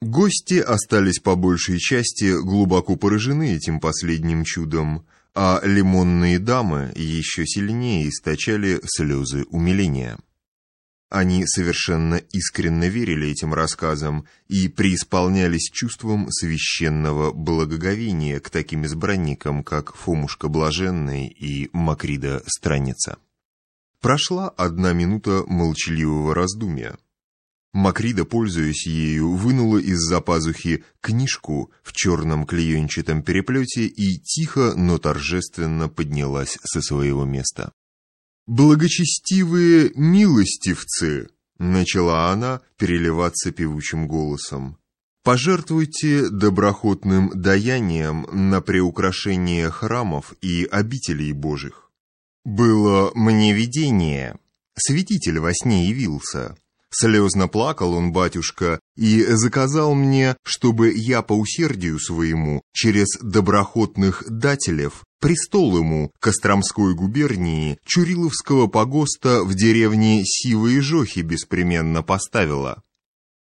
Гости остались по большей части глубоко поражены этим последним чудом, а лимонные дамы еще сильнее источали слезы умиления. Они совершенно искренне верили этим рассказам и преисполнялись чувством священного благоговения к таким избранникам, как Фомушка Блаженный и Макрида Странница. Прошла одна минута молчаливого раздумья. Макрида, пользуясь ею, вынула из-за пазухи книжку в черном клеенчатом переплете и тихо, но торжественно поднялась со своего места. «Благочестивые милостивцы!» — начала она переливаться певучим голосом. «Пожертвуйте доброхотным даянием на преукрашение храмов и обителей Божьих. Было мне видение, святитель во сне явился». Слезно плакал он, батюшка, и заказал мне, чтобы я по усердию своему, через доброхотных дателев, престол ему Костромской губернии Чуриловского погоста в деревне Сивые Жохи беспременно поставила.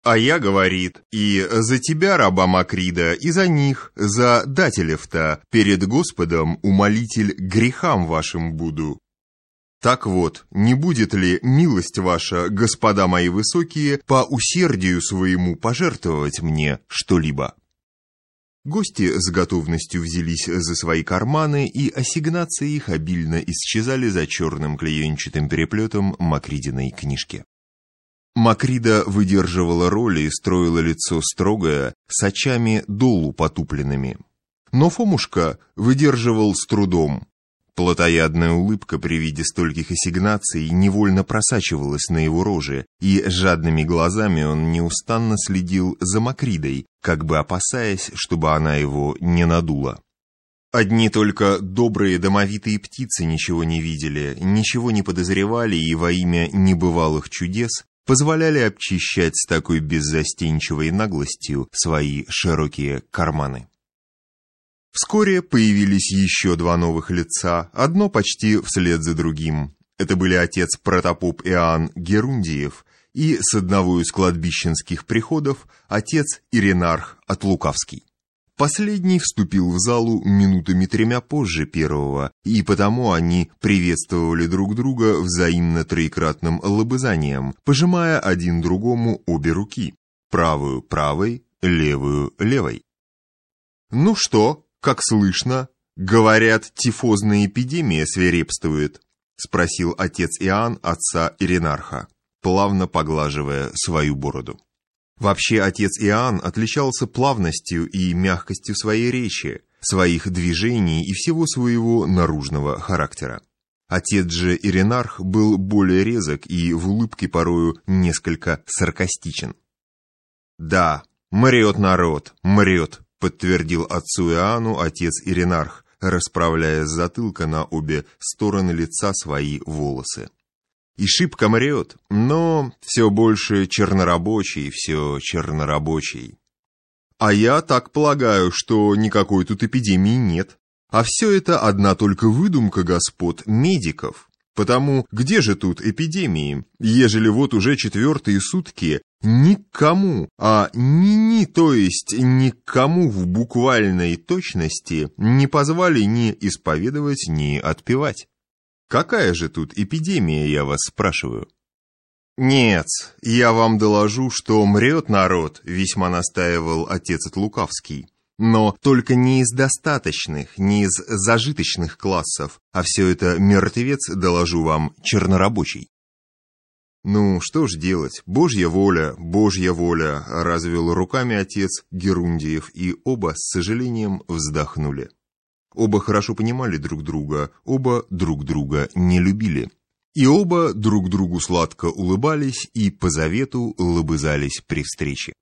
А я, говорит, и за тебя, раба Макрида, и за них, за дателев-то, перед Господом умолитель грехам вашим буду. Так вот, не будет ли милость ваша, господа мои высокие, по усердию своему пожертвовать мне что-либо? Гости с готовностью взялись за свои карманы, и ассигнации их обильно исчезали за черным клеенчатым переплетом Макридиной книжки. Макрида выдерживала роли и строила лицо строгое, с очами долу потупленными. Но Фомушка выдерживал с трудом, Плотоядная улыбка при виде стольких ассигнаций невольно просачивалась на его роже, и жадными глазами он неустанно следил за Макридой, как бы опасаясь, чтобы она его не надула. Одни только добрые домовитые птицы ничего не видели, ничего не подозревали и во имя небывалых чудес позволяли обчищать с такой беззастенчивой наглостью свои широкие карманы. Вскоре появились еще два новых лица, одно почти вслед за другим. Это были отец протопоп Иоанн Герундиев и с одного из кладбищенских приходов отец Иринарх Отлукавский. Последний вступил в залу минутами тремя позже первого, и потому они приветствовали друг друга взаимно троекратным лобызанием, пожимая один другому обе руки, правую правой, левую левой. «Ну что?» «Как слышно, говорят, тифозная эпидемия свирепствует», спросил отец Иоанн отца Иринарха, плавно поглаживая свою бороду. Вообще отец Иоанн отличался плавностью и мягкостью своей речи, своих движений и всего своего наружного характера. Отец же Иринарх был более резок и в улыбке порою несколько саркастичен. «Да, мрет народ, мрет», подтвердил отцу Иоанну отец Иринарх, расправляя с затылка на обе стороны лица свои волосы. И шибко мрет, но все больше чернорабочий, все чернорабочий. А я так полагаю, что никакой тут эпидемии нет. А все это одна только выдумка господ медиков. Потому где же тут эпидемии, ежели вот уже четвертые сутки никому, а ни-ни, то есть никому в буквальной точности не позвали ни исповедовать, ни отпевать? Какая же тут эпидемия, я вас спрашиваю? Нет, я вам доложу, что мрет народ, весьма настаивал отец Отлукавский но только не из достаточных, не из зажиточных классов, а все это мертвец, доложу вам, чернорабочий. «Ну, что ж делать? Божья воля, Божья воля!» — развел руками отец Герундиев, и оба с сожалением вздохнули. Оба хорошо понимали друг друга, оба друг друга не любили. И оба друг другу сладко улыбались и по завету лобызались при встрече.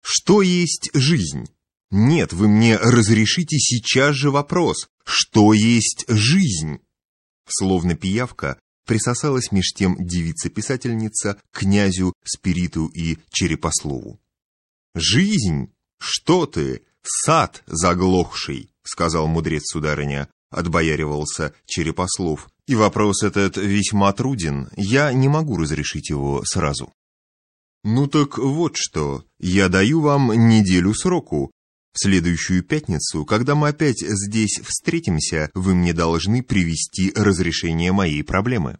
Что есть жизнь? Нет, вы мне разрешите сейчас же вопрос. Что есть жизнь? Словно пиявка, присосалась меж тем девица-писательница к князю Спириту и Черепослову. «Жизнь? Что ты? Сад заглохший!» — сказал мудрец-сударыня, отбояривался Черепослов. «И вопрос этот весьма труден, я не могу разрешить его сразу». Ну так вот что, я даю вам неделю сроку. В следующую пятницу, когда мы опять здесь встретимся, вы мне должны привести разрешение моей проблемы.